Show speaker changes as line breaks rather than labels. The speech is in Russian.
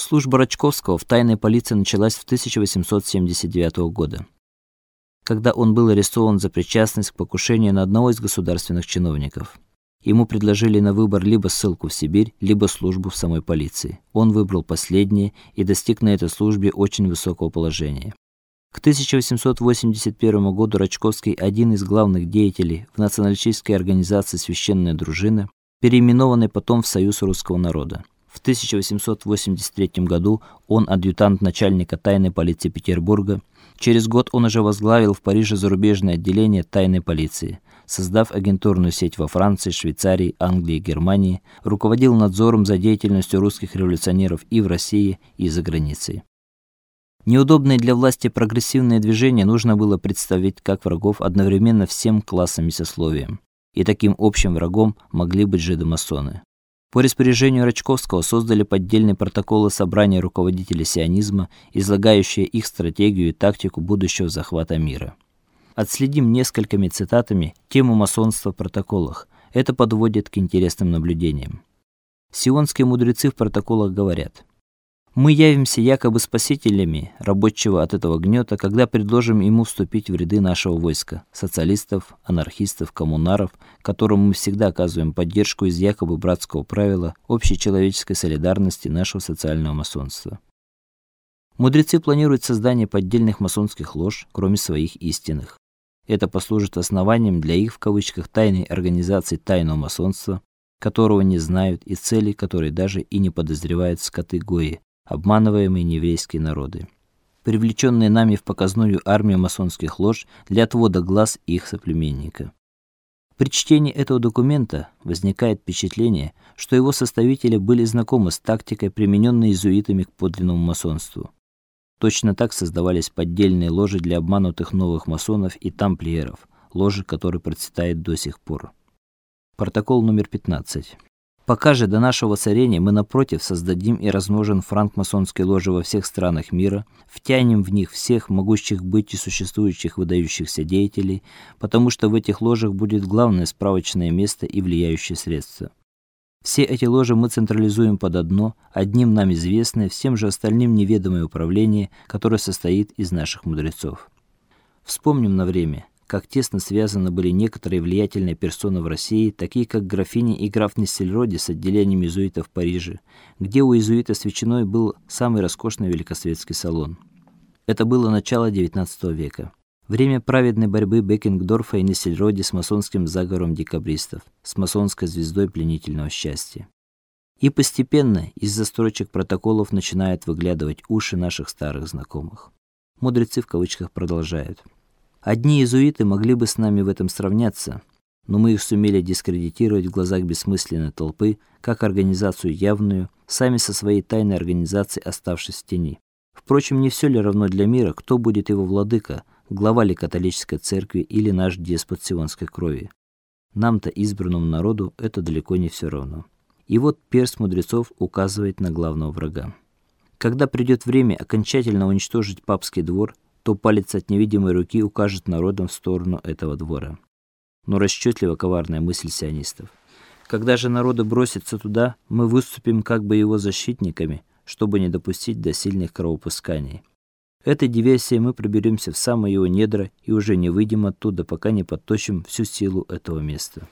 Служба Рачковского в тайной полиции началась в 1879 года, когда он был арестован за причастность к покушению на одного из государственных чиновников. Ему предложили на выбор либо ссылку в Сибирь, либо службу в самой полиции. Он выбрал последнее и достиг на этой службе очень высокого положения. К 1881 году Рачковский, один из главных деятелей в националистической организации Священная дружина, переименованной потом в Союз русского народа. В 1883 году он адъютант начальника тайной полиции Петербурга. Через год он уже возглавил в Париже зарубежное отделение тайной полиции, создав агентурную сеть во Франции, Швейцарии, Англии Германии, руководил надзором за деятельностью русских революционеров и в России, и за границей. Неудобные для власти прогрессивные движения нужно было представить как врагов одновременно всем классам и сословиям. И таким общим врагом могли быть жидомасоны. По распоряжению Рачковского создали поддельные протоколы собрания руководителей сионизма, излагающие их стратегию и тактику будущего захвата мира. Отследим несколькими цитатами тему масонства в протоколах. Это подводит к интересным наблюдениям. Сионские мудрецы в протоколах говорят: мы явимся якобы спасителями рабочего от этого гнета, когда предложим ему вступить в ряды нашего войска, социалистов, анархистов, коммунаров, которым мы всегда оказываем поддержку из якобы братского правила общей человеческой солидарности нашего социального масонства. Мудрецы планируют создание поддельных масонских лож, кроме своих истинных. Это послужит основанием для их в кавычках тайной организации тайного масонства, которого не знают и цели которой даже и не подозревают скоты Гои, обманываемые нееврейские народы, привлеченные нами в показную армию масонских лож для отвода глаз их соплеменника. При чтении этого документа возникает впечатление, что его составители были знакомы с тактикой, примененной иезуитами к подлинному масонству. Точно так создавались поддельные ложи для обманутых новых масонов и тамплиеров, ложи, которые процветают до сих пор. Протокол номер 15. Пока же до нашего царения мы напротив создадим и размножим франкмасонские ложи во всех странах мира, втянем в них всех могущих быть и существующих выдающихся деятелей, потому что в этих ложах будет главное справочное место и влияющее средство. Все эти ложи мы централизуем под одно, одним нам известное, всем же остальным неведомое управление, которое состоит из наших мудрецов. Вспомним на время, как тесно связаны были некоторые влиятельные персоны в России, такие как графиня и граф Нессельроди с отделением иезуитов в Париже, где у иезуита с ветчиной был самый роскошный великосветский салон. Это было начало XIX века. Время праведной борьбы Бекингдорфа и Нессельроди с масонским заговором декабристов, с масонской звездой пленительного счастья. И постепенно из-за строчек протоколов начинают выглядывать уши наших старых знакомых. Мудрецы в кавычках продолжают: Одни иезуиты могли бы с нами в этом сравняться, но мы их сумели дискредитировать в глазах бессмысленной толпы, как организацию явную, сами со своей тайной организацией оставшись в тени. Впрочем, не все ли равно для мира, кто будет его владыка, глава ли католической церкви или наш деспот сионской крови? Нам-то избранному народу это далеко не все равно. И вот перст мудрецов указывает на главного врага. Когда придет время окончательно уничтожить папский двор, то палец от невидимой руки укажет народом в сторону этого двора. Но расчетливо коварная мысль сионистов. Когда же народы бросятся туда, мы выступим как бы его защитниками, чтобы не допустить до сильных кровопусканий. Этой диверсией мы проберемся в самые его недра и уже не выйдем оттуда, пока не подточим всю силу этого места.